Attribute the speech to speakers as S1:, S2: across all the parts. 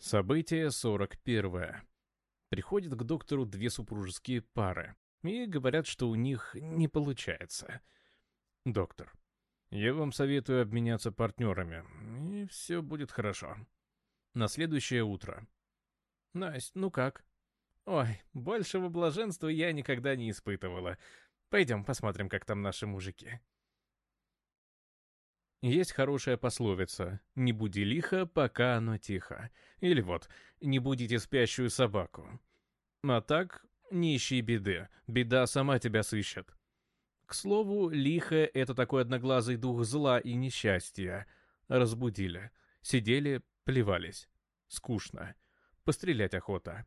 S1: Событие 41. Приходят к доктору две супружеские пары и говорят, что у них не получается. Доктор. Я вам советую обменяться партнерами, и все будет хорошо. На следующее утро. Настя, ну как? Ой, большего блаженства я никогда не испытывала. Пойдем посмотрим, как там наши мужики. Есть хорошая пословица «Не буди лихо, пока оно тихо». Или вот «Не будите спящую собаку». А так, не ищи беды, беда сама тебя сыщет. К слову, лихо — это такой одноглазый дух зла и несчастья. Разбудили. Сидели, плевались. Скучно. Пострелять охота.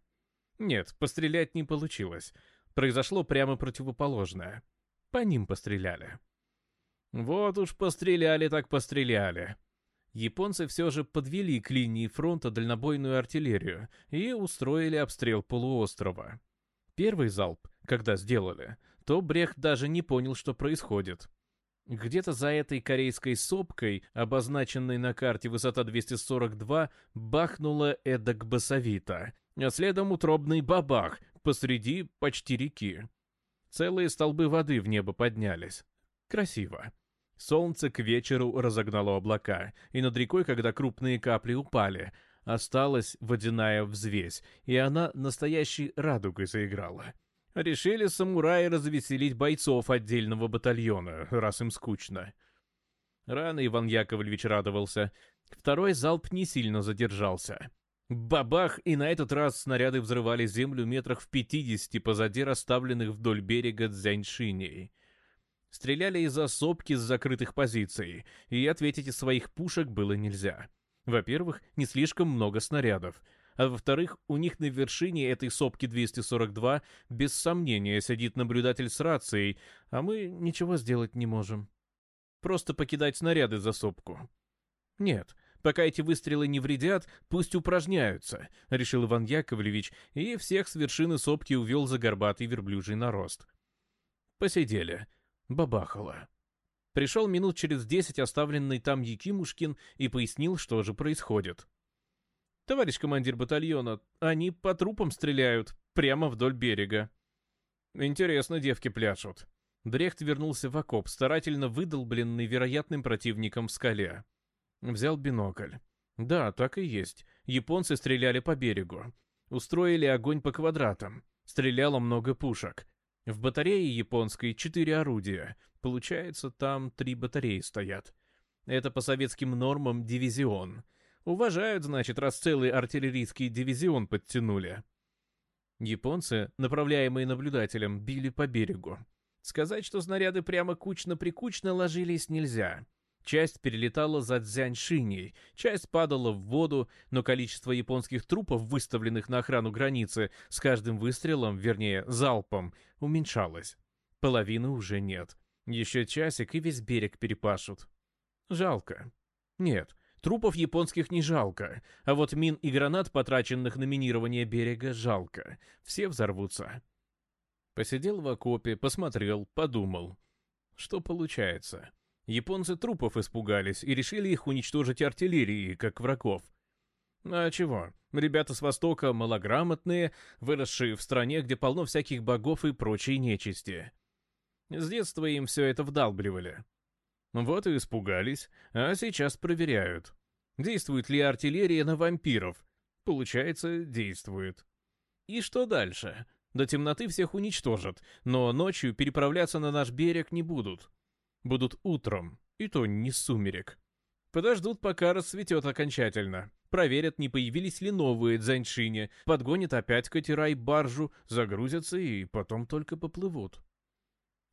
S1: Нет, пострелять не получилось. Произошло прямо противоположное. По ним постреляли. Вот уж постреляли так постреляли. Японцы все же подвели к линии фронта дальнобойную артиллерию и устроили обстрел полуострова. Первый залп, когда сделали, то Брехт даже не понял, что происходит. Где-то за этой корейской сопкой, обозначенной на карте высота 242, бахнула эдак басовита, а следом утробный бабах посреди почти реки. Целые столбы воды в небо поднялись. Красиво. Солнце к вечеру разогнало облака, и над рекой, когда крупные капли упали, осталась водяная взвесь, и она настоящей радугой заиграла. Решили самураи развеселить бойцов отдельного батальона, раз им скучно. Рано Иван Яковлевич радовался. Второй залп не сильно задержался. Бабах, и на этот раз снаряды взрывали землю метрах в пятидесяти позади расставленных вдоль берега дзяньшиней. Стреляли из особки с закрытых позиций, и ответить из своих пушек было нельзя. Во-первых, не слишком много снарядов, а во-вторых, у них на вершине этой сопки 242 без сомнения сидит наблюдатель с рацией, а мы ничего сделать не можем. Просто покидать снаряды за сопку. Нет, пока эти выстрелы не вредят, пусть упражняются, решил Иван Яковлевич, и всех с вершины сопки увел за горбатый верблюжий нарост. Посидели бабахало. Пришел минут через десять оставленный там Якимушкин и пояснил, что же происходит. «Товарищ командир батальона, они по трупам стреляют, прямо вдоль берега». «Интересно, девки пляшут». Дрехт вернулся в окоп, старательно выдолбленный вероятным противником в скале. Взял бинокль. «Да, так и есть. Японцы стреляли по берегу. Устроили огонь по квадратам. Стреляло много пушек. В батарее японской четыре орудия. Получается, там три батареи стоят. Это по советским нормам дивизион. Уважают, значит, раз целый артиллерийский дивизион подтянули. Японцы, направляемые наблюдателем, били по берегу. Сказать, что снаряды прямо кучно-прикучно ложились нельзя. Часть перелетала за Дзяньшиней, часть падала в воду, но количество японских трупов, выставленных на охрану границы, с каждым выстрелом, вернее, залпом, уменьшалось. Половины уже нет. Еще часик, и весь берег перепашут. Жалко. Нет, трупов японских не жалко, а вот мин и гранат, потраченных на минирование берега, жалко. Все взорвутся. Посидел в окопе, посмотрел, подумал. Что получается? — Японцы трупов испугались и решили их уничтожить артиллерией, как врагов. А чего? Ребята с Востока малограмотные, выросшие в стране, где полно всяких богов и прочей нечисти. С детства им все это вдалбливали. Вот и испугались, а сейчас проверяют. Действует ли артиллерия на вампиров? Получается, действует. И что дальше? До темноты всех уничтожат, но ночью переправляться на наш берег не будут будут утром, и то не сумерек. Подождут, пока расцветет окончательно. Проверят, не появились ли новые дзаньшини, подгонят опять катера и баржу, загрузятся и потом только поплывут.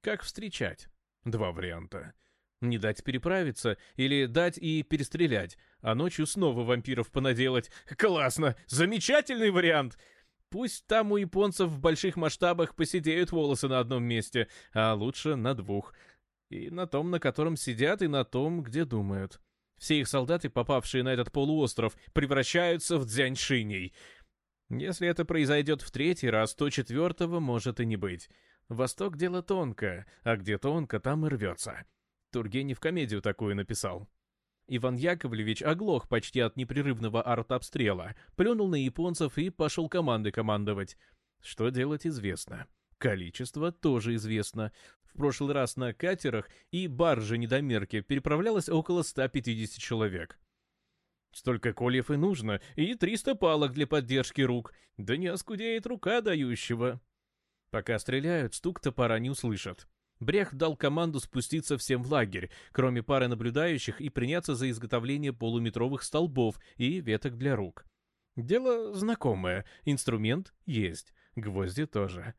S1: Как встречать? Два варианта. Не дать переправиться или дать и перестрелять, а ночью снова вампиров понаделать. Классно! Замечательный вариант! Пусть там у японцев в больших масштабах посидеют волосы на одном месте, а лучше на двух и на том, на котором сидят, и на том, где думают. Все их солдаты, попавшие на этот полуостров, превращаются в дзяньшиней. Если это произойдет в третий раз, то четвертого может и не быть. Восток — дело тонкое, а где тонко, там и рвется. Тургенев комедию такую написал. Иван Яковлевич оглох почти от непрерывного артобстрела, плюнул на японцев и пошел команды командовать. Что делать, известно. Количество тоже известно. В прошлый раз на катерах и барже-недомерке переправлялось около 150 человек. Столько кольев и нужно, и 300 палок для поддержки рук, да не оскудеет рука дающего. Пока стреляют, стук топора не услышат. Брех дал команду спуститься всем в лагерь, кроме пары наблюдающих, и приняться за изготовление полуметровых столбов и веток для рук. Дело знакомое, инструмент есть, гвозди тоже.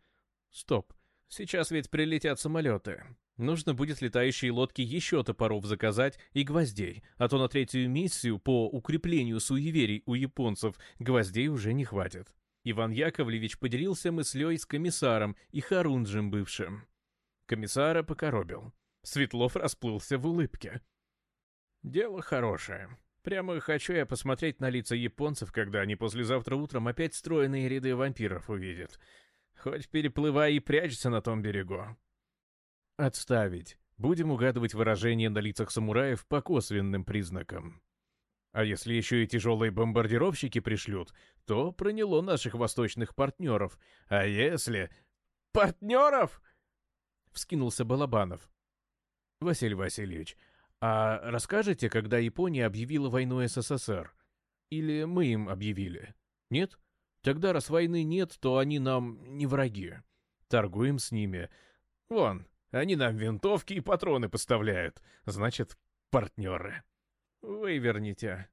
S1: Стоп, Сейчас ведь прилетят самолеты. Нужно будет летающие лодки еще топоров заказать и гвоздей, а то на третью миссию по укреплению суеверий у японцев гвоздей уже не хватит. Иван Яковлевич поделился мыслей с комиссаром и Харунджем бывшим. Комиссара покоробил. Светлов расплылся в улыбке. «Дело хорошее. Прямо хочу я посмотреть на лица японцев, когда они послезавтра утром опять стройные ряды вампиров увидят. Хоть переплывай и прячься на том берегу. Отставить. Будем угадывать выражение на лицах самураев по косвенным признакам. А если еще и тяжелые бомбардировщики пришлют, то проняло наших восточных партнеров. А если... «Партнеров?» — вскинулся Балабанов. «Василий Васильевич, а расскажете, когда Япония объявила войну СССР? Или мы им объявили? Нет? Тогда, раз войны нет, то они нам не враги. Торгуем с ними. Вон, они нам винтовки и патроны поставляют. Значит, партнеры. Вы верните.